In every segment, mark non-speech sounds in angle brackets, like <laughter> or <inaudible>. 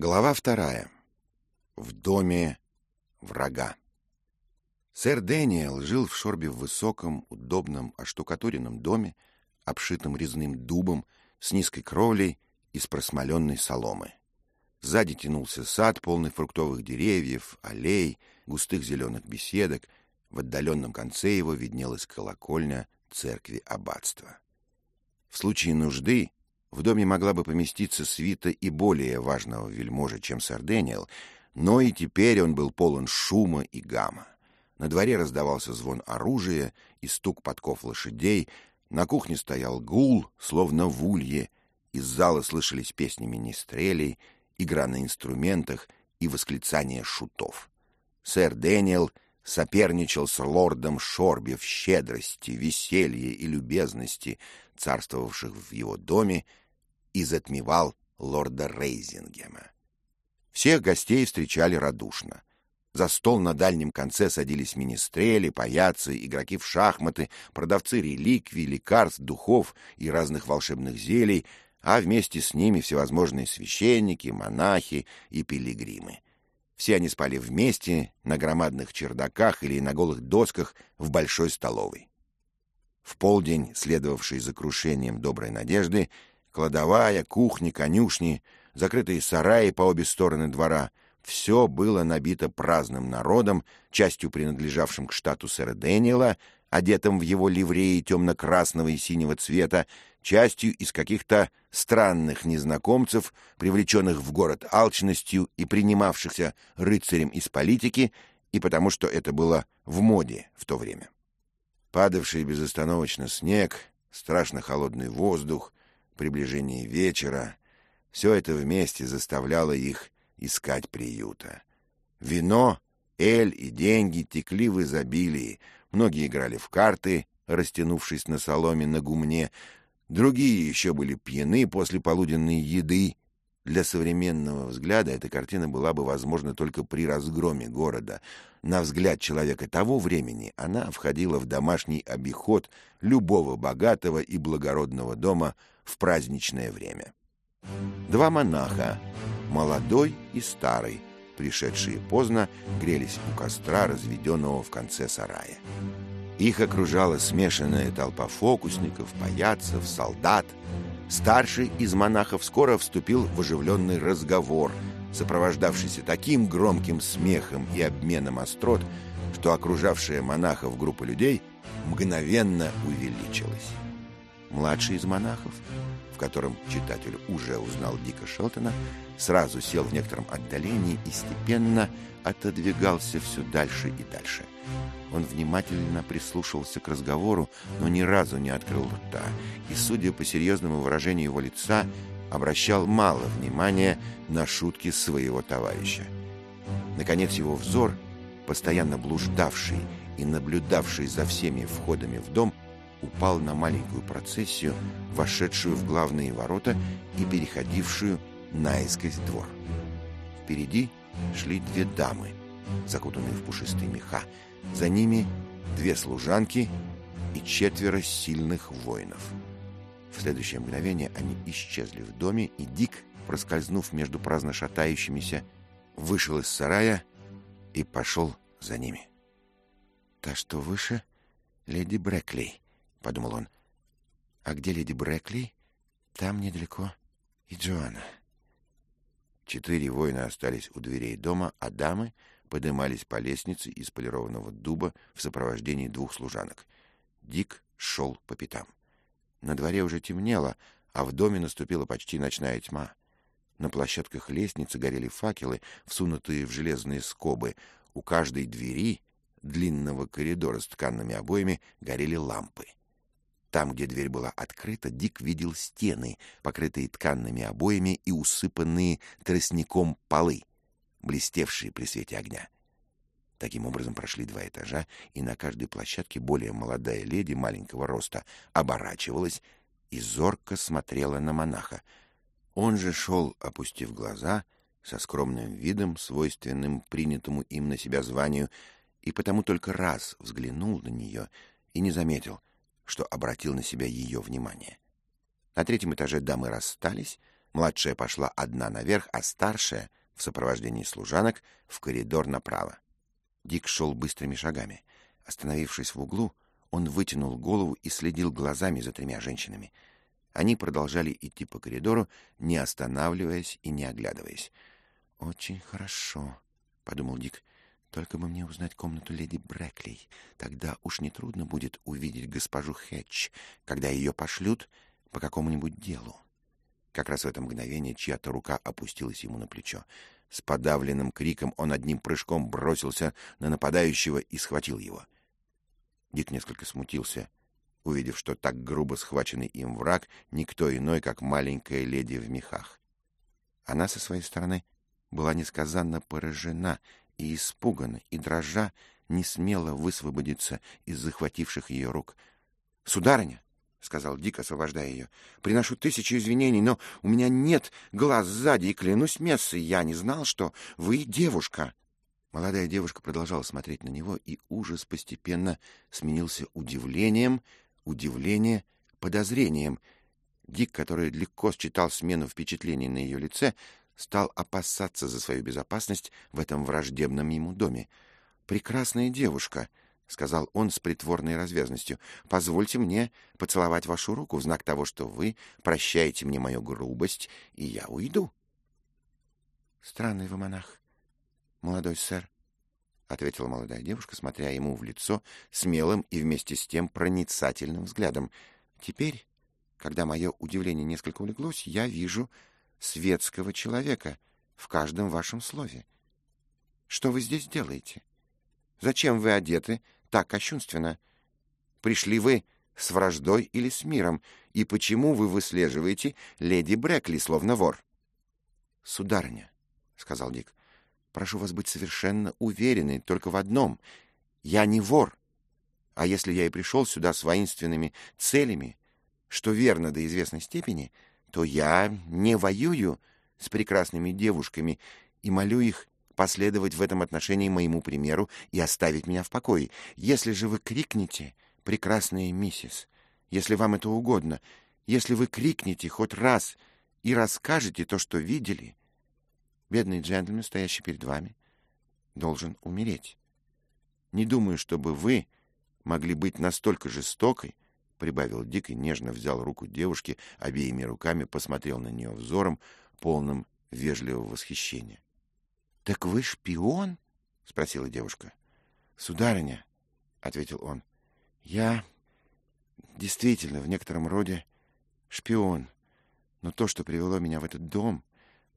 Глава вторая. В доме врага. Сэр Дэниел жил в Шорбе в высоком, удобном, оштукатуренном доме, обшитом резным дубом, с низкой кровлей из просмоленной соломы. Сзади тянулся сад, полный фруктовых деревьев, аллей, густых зеленых беседок. В отдаленном конце его виднелась колокольня церкви аббатства. В случае нужды в доме могла бы поместиться свита и более важного вельможа, чем сэр Дэниел, но и теперь он был полон шума и гамма. На дворе раздавался звон оружия и стук подков лошадей, на кухне стоял гул, словно в улье, из зала слышались песни министрелей, игра на инструментах и восклицания шутов. Сэр Дэниел соперничал с лордом Шорби в щедрости, веселье и любезности, царствовавших в его доме, и затмевал лорда Рейзингема. Всех гостей встречали радушно. За стол на дальнем конце садились министрели, паяцы, игроки в шахматы, продавцы реликвий, лекарств, духов и разных волшебных зелий, а вместе с ними всевозможные священники, монахи и пилигримы. Все они спали вместе на громадных чердаках или на голых досках в большой столовой. В полдень, следовавший за крушением Доброй Надежды, кладовая, кухни, конюшни, закрытые сараи по обе стороны двора — все было набито праздным народом, частью принадлежавшим к штату сэра Дэниела, одетым в его ливреи темно-красного и синего цвета, частью из каких-то странных незнакомцев, привлеченных в город алчностью и принимавшихся рыцарем из политики, и потому что это было в моде в то время. Падавший безостановочно снег, страшно холодный воздух, приближение вечера — все это вместе заставляло их искать приюта. Вино, эль и деньги текли в изобилии, многие играли в карты, растянувшись на соломе на гумне, другие еще были пьяны после полуденной еды. Для современного взгляда эта картина была бы возможна только при разгроме города. На взгляд человека того времени она входила в домашний обиход любого богатого и благородного дома в праздничное время. Два монаха, молодой и старый, пришедшие поздно, грелись у костра, разведенного в конце сарая. Их окружала смешанная толпа фокусников, паяцев, солдат. Старший из монахов скоро вступил в оживленный разговор, сопровождавшийся таким громким смехом и обменом острот, что окружавшая монахов группа людей мгновенно увеличилась. Младший из монахов, в котором читатель уже узнал Дика Шелтона, сразу сел в некотором отдалении и степенно отодвигался все дальше и дальше. Он внимательно прислушивался к разговору, но ни разу не открыл рта, и, судя по серьезному выражению его лица, обращал мало внимания на шутки своего товарища. Наконец его взор, постоянно блуждавший и наблюдавший за всеми входами в дом, упал на маленькую процессию, вошедшую в главные ворота и переходившую наискось двор. Впереди шли две дамы, закутанные в пушистые меха. За ними две служанки и четверо сильных воинов. В следующее мгновение они исчезли в доме, и Дик, проскользнув между праздно шатающимися, вышел из сарая и пошел за ними. «Та, что выше, леди Брэкли», — подумал он. «А где леди Брэкли? Там недалеко и Джоанна». Четыре воина остались у дверей дома, а дамы поднимались по лестнице из полированного дуба в сопровождении двух служанок. Дик шел по пятам. На дворе уже темнело, а в доме наступила почти ночная тьма. На площадках лестницы горели факелы, всунутые в железные скобы. У каждой двери длинного коридора с тканными обоями горели лампы. Там, где дверь была открыта, Дик видел стены, покрытые тканными обоями и усыпанные тростником полы, блестевшие при свете огня. Таким образом прошли два этажа, и на каждой площадке более молодая леди маленького роста оборачивалась и зорко смотрела на монаха. Он же шел, опустив глаза, со скромным видом, свойственным принятому им на себя званию, и потому только раз взглянул на нее и не заметил — что обратил на себя ее внимание. На третьем этаже дамы расстались, Младшая пошла одна наверх, а старшая, в сопровождении служанок, в коридор направо. Дик шел быстрыми шагами. Остановившись в углу, он вытянул голову и следил глазами за тремя женщинами. Они продолжали идти по коридору, не останавливаясь и не оглядываясь. «Очень хорошо», — подумал Дик. «Только бы мне узнать комнату леди Брэклей. Тогда уж нетрудно будет увидеть госпожу Хэтч, когда ее пошлют по какому-нибудь делу». Как раз в это мгновение чья-то рука опустилась ему на плечо. С подавленным криком он одним прыжком бросился на нападающего и схватил его. Дик несколько смутился, увидев, что так грубо схваченный им враг никто иной, как маленькая леди в мехах. Она со своей стороны была несказанно поражена и испугана, и, дрожа, не смела высвободиться из захвативших ее рук. «Сударыня!» — сказал Дик, освобождая ее. — Приношу тысячи извинений, но у меня нет глаз сзади, и клянусь мессой, я не знал, что вы девушка. Молодая девушка продолжала смотреть на него, и ужас постепенно сменился удивлением, удивление — подозрением. Дик, который легко считал смену впечатлений на ее лице, стал опасаться за свою безопасность в этом враждебном ему доме. «Прекрасная девушка!» — сказал он с притворной развязностью, — позвольте мне поцеловать вашу руку в знак того, что вы прощаете мне мою грубость, и я уйду. — Странный вы монах, молодой сэр, — ответила молодая девушка, смотря ему в лицо смелым и вместе с тем проницательным взглядом. — Теперь, когда мое удивление несколько улеглось, я вижу светского человека в каждом вашем слове. Что вы здесь делаете? Зачем вы одеты так кощунственно? Пришли вы с враждой или с миром? И почему вы выслеживаете леди Брекли, словно вор? — Сударыня, — сказал Дик, — прошу вас быть совершенно уверены только в одном. Я не вор. А если я и пришел сюда с воинственными целями, что верно до известной степени, то я не воюю с прекрасными девушками и молю их последовать в этом отношении моему примеру и оставить меня в покое. Если же вы крикнете, прекрасная миссис, если вам это угодно, если вы крикнете хоть раз и расскажете то, что видели, бедный джентльмен, стоящий перед вами, должен умереть. Не думаю, чтобы вы могли быть настолько жестокой, — прибавил Дик и нежно взял руку девушки, обеими руками посмотрел на нее взором, полным вежливого восхищения. Так вы шпион? спросила девушка. Сударыня, ответил он. Я действительно в некотором роде шпион. Но то, что привело меня в этот дом,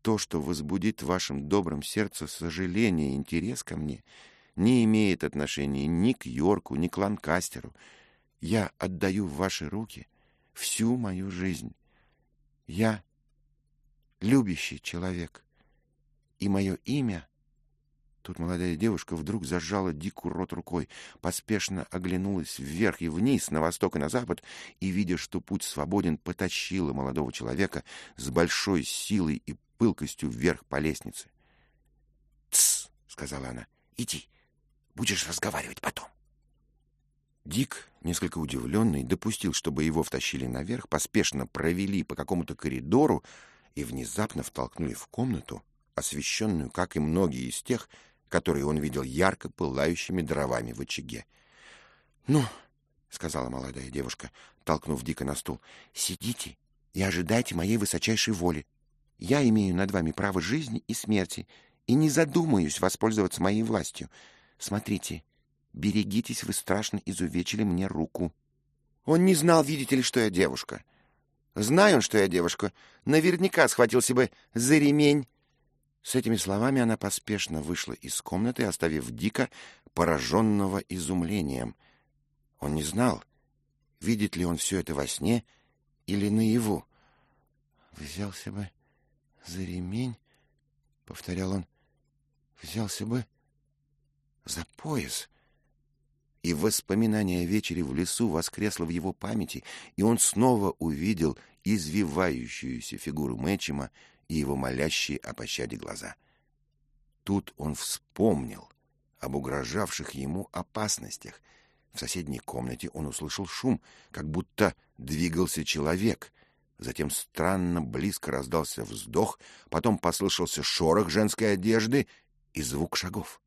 то, что возбудит в вашем добром сердце сожаление и интерес ко мне, не имеет отношения ни к Йорку, ни к Ланкастеру. Я отдаю в ваши руки всю мою жизнь. Я любящий человек и мое имя... Тут молодая девушка вдруг зажала Дику рот рукой, поспешно оглянулась вверх и вниз, на восток и на запад, и, видя, что путь свободен, потащила молодого человека с большой силой и пылкостью вверх по лестнице. «Тсс!» — сказала она. «Иди, будешь разговаривать потом». Дик, несколько удивленный, допустил, чтобы его втащили наверх, поспешно провели по какому-то коридору и внезапно втолкнули в комнату, освещенную, как и многие из тех, которые он видел ярко пылающими дровами в очаге. — Ну, — сказала молодая девушка, толкнув Дика на стул, — сидите и ожидайте моей высочайшей воли. Я имею над вами право жизни и смерти и не задумаюсь воспользоваться моей властью. Смотрите, берегитесь, вы страшно изувечили мне руку. Он не знал, видите ли, что я девушка. Знаю он, что я девушка, наверняка схватился бы за ремень с этими словами она поспешно вышла из комнаты, оставив Дика пораженного изумлением. Он не знал, видит ли он все это во сне или наяву. «Взялся бы за ремень», — повторял он, — «взялся бы за пояс». И воспоминание о вечере в лесу воскресло в его памяти, и он снова увидел извивающуюся фигуру Мэтчима, и его молящие о пощаде глаза. Тут он вспомнил об угрожавших ему опасностях. В соседней комнате он услышал шум, как будто двигался человек. Затем странно близко раздался вздох, потом послышался шорох женской одежды и звук шагов.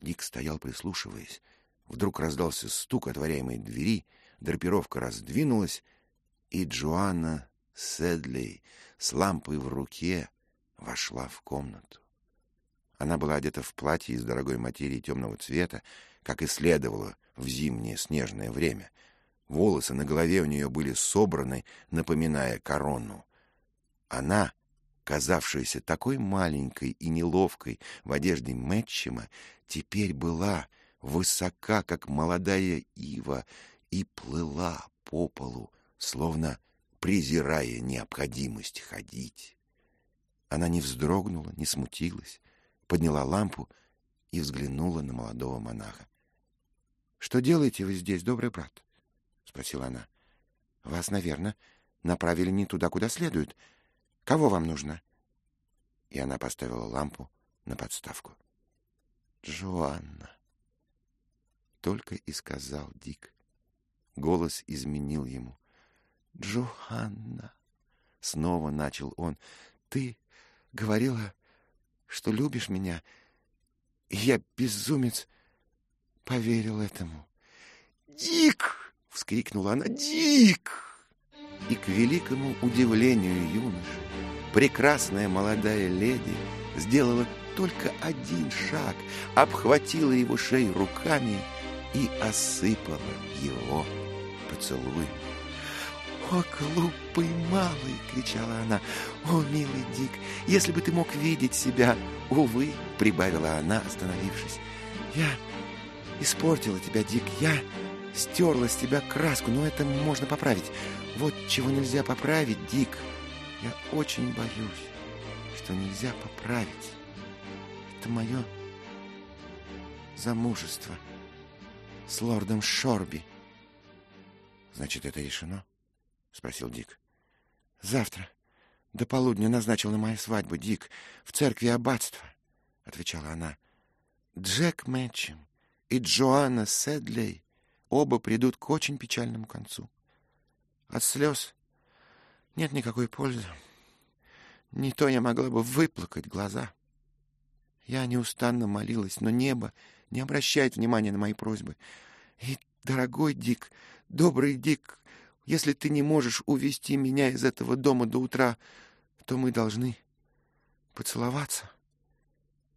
Дик стоял, прислушиваясь. Вдруг раздался стук отворяемой двери, драпировка раздвинулась, и Джоанна Седлей с лампой в руке вошла в комнату. Она была одета в платье из дорогой материи темного цвета, как и следовало в зимнее снежное время — Волосы на голове у нее были собраны, напоминая корону. Она, казавшаяся такой маленькой и неловкой в одежде Мэтчима, теперь была высока, как молодая ива, и плыла по полу, словно презирая необходимость ходить. Она не вздрогнула, не смутилась, подняла лампу и взглянула на молодого монаха. — Что делаете вы здесь, добрый брат? — спросила она. — Вас, наверное, направили не туда, куда следует. Кого вам нужно? И она поставила лампу на подставку. — Джоанна. Только и сказал Дик. Голос изменил ему. — Джоанна. Снова начал он. — Ты говорила, что любишь меня. Я, безумец, поверил этому. — Дик! — вскрикнула она. «Дик!» И к великому удивлению юноши прекрасная молодая леди сделала только один шаг, обхватила его шею руками и осыпала его поцелуем. «О, глупый малый!» — кричала она. «О, милый Дик, если бы ты мог видеть себя!» «Увы!» — прибавила она, остановившись. «Я испортила тебя, Дик, я стерла с тебя краску, но это можно поправить. Вот чего нельзя поправить, Дик. Я очень боюсь, что нельзя поправить. Это мое замужество с лордом Шорби. Значит, это решено? Спросил Дик. Завтра до полудня назначена моя свадьба, Дик, в церкви аббатства, отвечала она. Джек Мэтчем и Джоанна Седлей оба придут к очень печальному концу. От слез нет никакой пользы. Не то я могла бы выплакать глаза. Я неустанно молилась, но небо не обращает внимания на мои просьбы. И, дорогой Дик, добрый Дик, если ты не можешь увести меня из этого дома до утра, то мы должны поцеловаться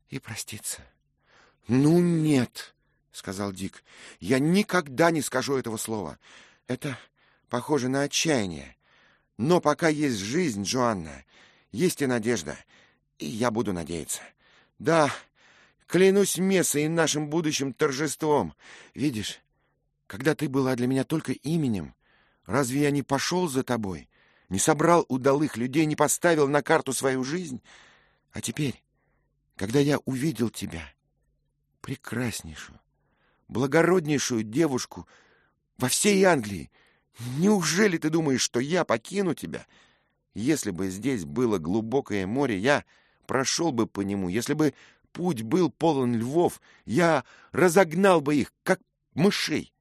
и проститься. — Ну, нет! — сказал Дик. — Я никогда не скажу этого слова. Это похоже на отчаяние. Но пока есть жизнь, Джоанна, есть и надежда. И я буду надеяться. Да, клянусь Мессой и нашим будущим торжеством. Видишь, когда ты была для меня только именем, разве я не пошел за тобой, не собрал удалых людей, не поставил на карту свою жизнь? А теперь, когда я увидел тебя, прекраснейшую, благороднейшую девушку во всей Англии. Неужели ты думаешь, что я покину тебя? Если бы здесь было глубокое море, я прошел бы по нему. Если бы путь был полон львов, я разогнал бы их, как мышей. —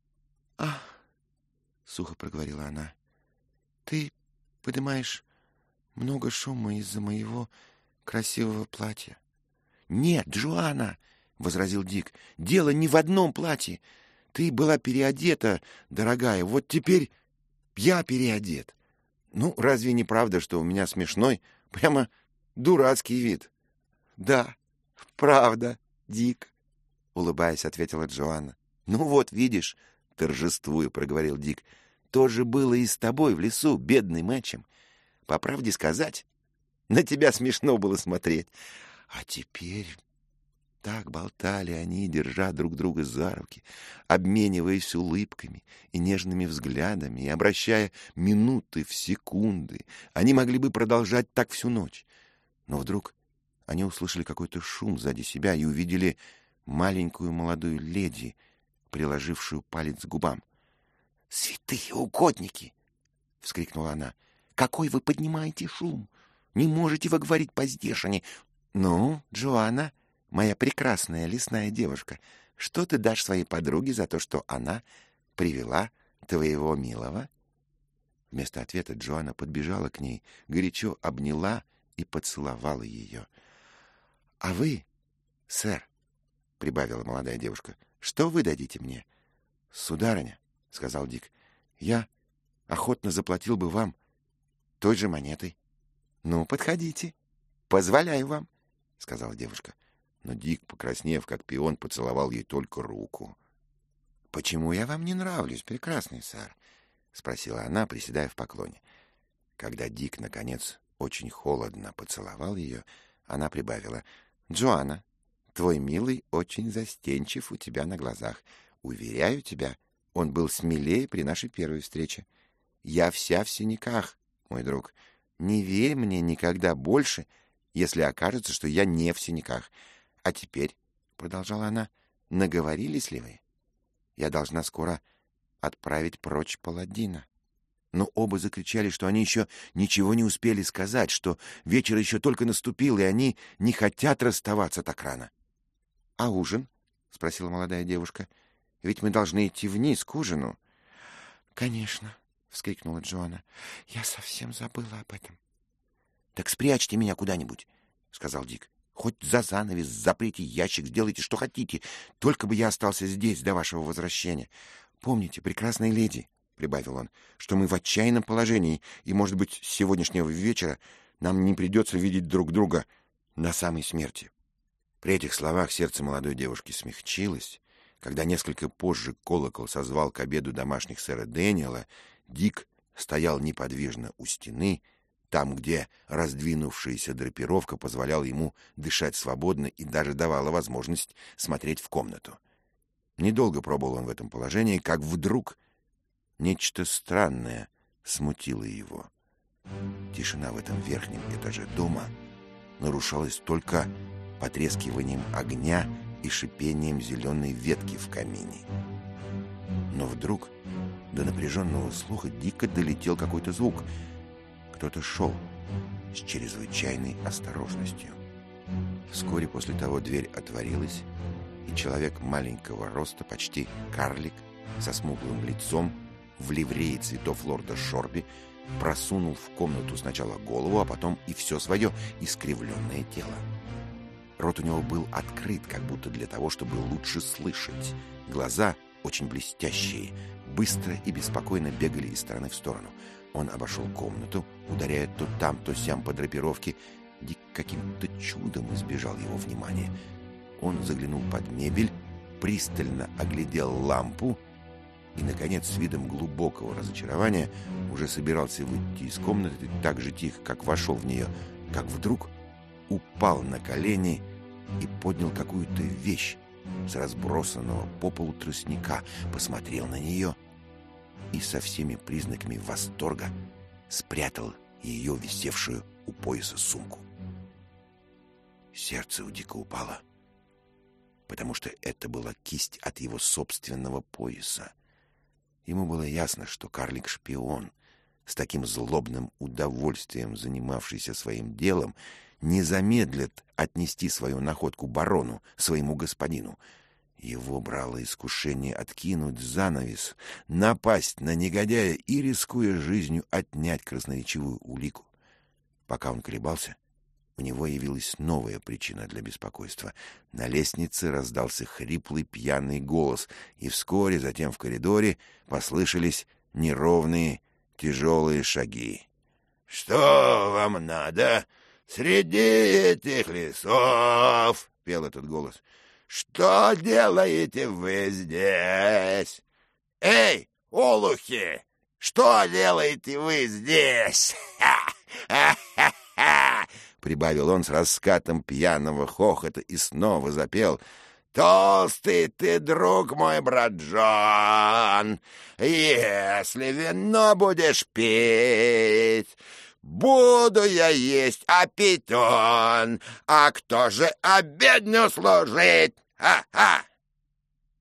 сухо проговорила она. — Ты поднимаешь много шума из-за моего красивого платья. — Нет, Джоанна! — возразил Дик. «Дело не в одном платье. Ты была переодета, дорогая, вот теперь я переодет. Ну, разве не правда, что у меня смешной, прямо дурацкий вид?» «Да, правда, Дик», — улыбаясь, ответила Джоанна. «Ну вот, видишь», — торжествуя проговорил Дик, — «то же было и с тобой в лесу, бедный Мэтчем. По правде сказать, на тебя смешно было смотреть. А теперь так болтали они, держа друг друга за руки, обмениваясь улыбками и нежными взглядами и обращая минуты в секунды. Они могли бы продолжать так всю ночь. Но вдруг они услышали какой-то шум сзади себя и увидели маленькую молодую леди, приложившую палец к губам. «Святые угодники!» — вскрикнула она. «Какой вы поднимаете шум! Не можете вы говорить по-здешне!» «Ну, Джоанна, моя прекрасная лесная девушка, что ты дашь своей подруге за то, что она привела твоего милого? Вместо ответа Джоанна подбежала к ней, горячо обняла и поцеловала ее. — А вы, сэр, — прибавила молодая девушка, — что вы дадите мне? — Сударыня, — сказал Дик, — я охотно заплатил бы вам той же монетой. — Ну, подходите. Позволяю вам, — сказала девушка. Но Дик, покраснев, как пион, поцеловал ей только руку. — Почему я вам не нравлюсь, прекрасный сэр? — спросила она, приседая в поклоне. Когда Дик, наконец, очень холодно поцеловал ее, она прибавила. — Джоанна, твой милый очень застенчив у тебя на глазах. Уверяю тебя, он был смелее при нашей первой встрече. Я вся в синяках, мой друг. Не верь мне никогда больше, если окажется, что я не в синяках. А теперь, — продолжала она, — наговорились ли вы? Я должна скоро отправить прочь паладина. Но оба закричали, что они еще ничего не успели сказать, что вечер еще только наступил, и они не хотят расставаться так рано. — А ужин? — спросила молодая девушка. — Ведь мы должны идти вниз к ужину. — Конечно, — вскрикнула Джоанна. — Я совсем забыла об этом. — Так спрячьте меня куда-нибудь, — сказал Дик. — Хоть за занавес, заприте ящик, сделайте, что хотите. Только бы я остался здесь до вашего возвращения. Помните, прекрасная леди, — прибавил он, — что мы в отчаянном положении, и, может быть, с сегодняшнего вечера нам не придется видеть друг друга на самой смерти. При этих словах сердце молодой девушки смягчилось. Когда несколько позже колокол созвал к обеду домашних сэра Дэниела, Дик стоял неподвижно у стены, там, где раздвинувшаяся драпировка позволяла ему дышать свободно и даже давала возможность смотреть в комнату. Недолго пробовал он в этом положении, как вдруг нечто странное смутило его. Тишина в этом верхнем этаже дома нарушалась только потрескиванием огня и шипением зеленой ветки в камине. Но вдруг до напряженного слуха дико долетел какой-то звук. Кто-то шел с чрезвычайной осторожностью. Вскоре после того дверь отворилась, и человек маленького роста, почти карлик, со смуглым лицом, в ливрее цветов лорда Шорби, просунул в комнату сначала голову, а потом и все свое искривленное тело. Рот у него был открыт, как будто для того, чтобы лучше слышать. Глаза, очень блестящие, быстро и беспокойно бегали из стороны в сторону. Он обошел комнату, ударяя то там, то сям по драпировке. Дик каким-то чудом избежал его внимания — он заглянул под мебель, пристально оглядел лампу и, наконец, с видом глубокого разочарования уже собирался выйти из комнаты так же тихо, как вошел в нее, как вдруг упал на колени и поднял какую-то вещь с разбросанного по полу тростника, посмотрел на нее и со всеми признаками восторга спрятал ее висевшую у пояса сумку. Сердце у Дика упало — потому что это была кисть от его собственного пояса. Ему было ясно, что карлик-шпион, с таким злобным удовольствием занимавшийся своим делом, не замедлит отнести свою находку барону, своему господину. Его брало искушение откинуть занавес, напасть на негодяя и, рискуя жизнью, отнять красноречивую улику. Пока он колебался, у него явилась новая причина для беспокойства. На лестнице раздался хриплый пьяный голос, и вскоре затем в коридоре послышались неровные тяжелые шаги. — Что вам надо среди этих лесов? — пел этот голос. — Что делаете вы здесь? — Эй, олухи! Что делаете вы здесь? <laughs> Прибавил он с раскатом пьяного хохота и снова запел «Толстый ты, друг мой, брат Джон, если вино будешь пить, буду я есть, а пить он, а кто же обедню служить? Ха-ха!»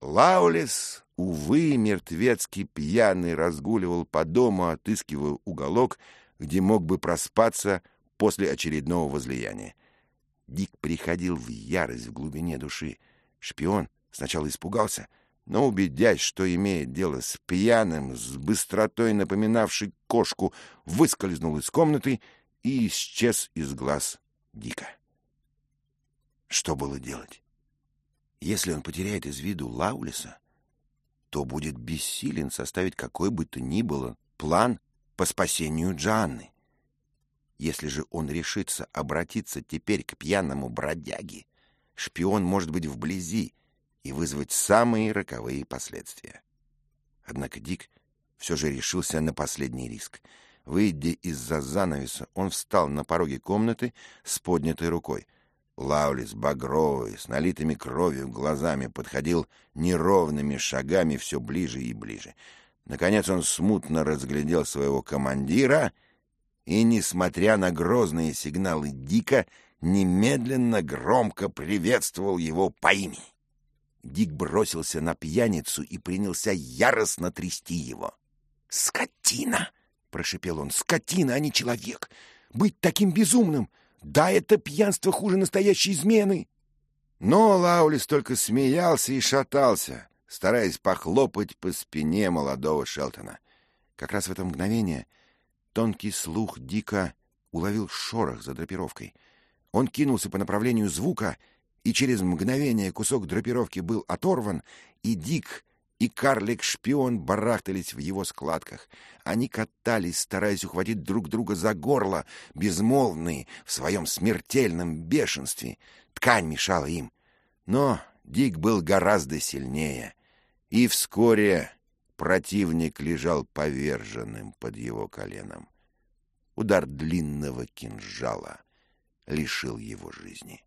Лаулис, увы, мертвецкий пьяный, разгуливал по дому, отыскивая уголок, где мог бы проспаться, после очередного возлияния. Дик приходил в ярость в глубине души. Шпион сначала испугался, но, убедясь, что имеет дело с пьяным, с быстротой напоминавшей кошку, выскользнул из комнаты и исчез из глаз Дика. Что было делать? Если он потеряет из виду Лаулиса, то будет бессилен составить какой бы то ни было план по спасению Джанны. Если же он решится обратиться теперь к пьяному бродяге, шпион может быть вблизи и вызвать самые роковые последствия. Однако Дик все же решился на последний риск. Выйдя из-за занавеса, он встал на пороге комнаты с поднятой рукой. Лаулис, багровый, с налитыми кровью глазами, подходил неровными шагами все ближе и ближе. Наконец он смутно разглядел своего командира — и, несмотря на грозные сигналы Дика, немедленно громко приветствовал его по имени. Дик бросился на пьяницу и принялся яростно трясти его. «Скотина!» — прошепел он. «Скотина, а не человек! Быть таким безумным! Да, это пьянство хуже настоящей измены!» Но Лаулис только смеялся и шатался, стараясь похлопать по спине молодого Шелтона. Как раз в это мгновение — Тонкий слух дико уловил шорох за драпировкой. Он кинулся по направлению звука, и через мгновение кусок драпировки был оторван, и Дик и карлик-шпион барахтались в его складках. Они катались, стараясь ухватить друг друга за горло, безмолвные в своем смертельном бешенстве. Ткань мешала им. Но Дик был гораздо сильнее, и вскоре Противник лежал поверженным под его коленом. Удар длинного кинжала лишил его жизни.